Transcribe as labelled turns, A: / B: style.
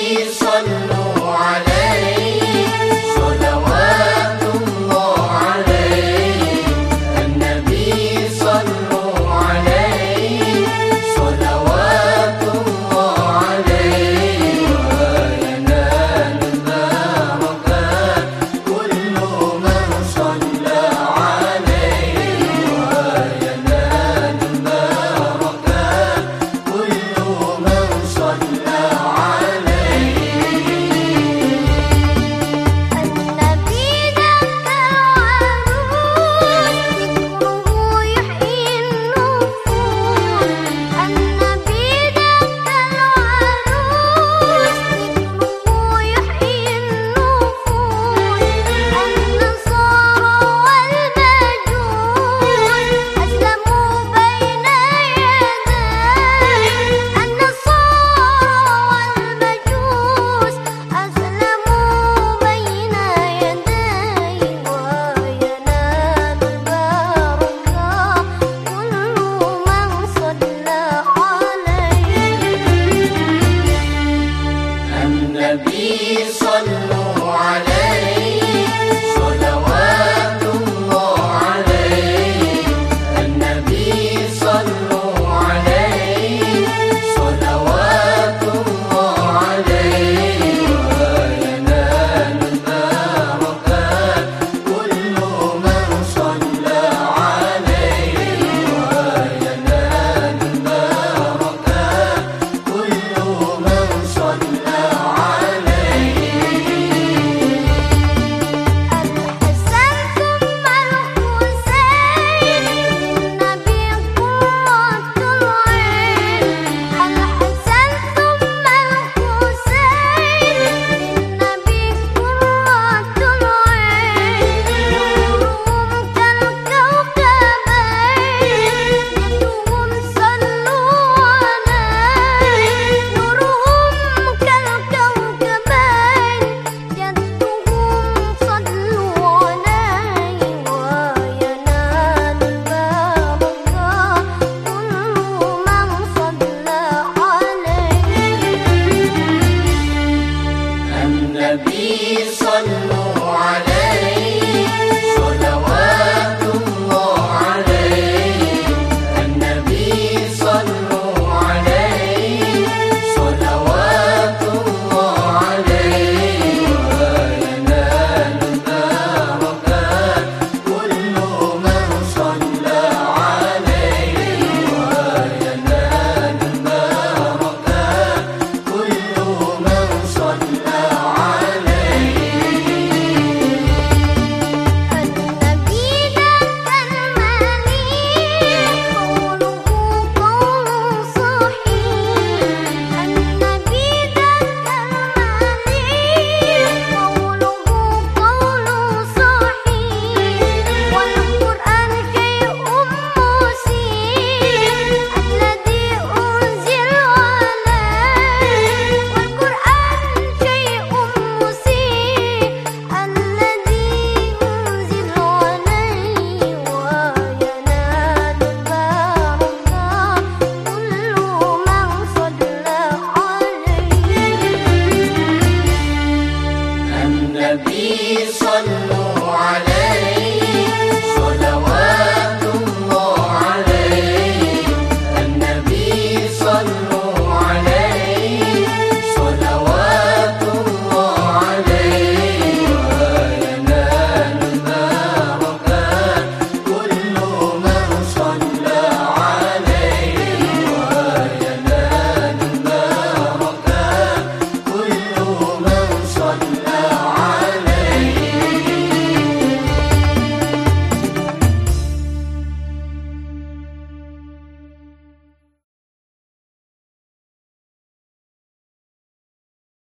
A: صلى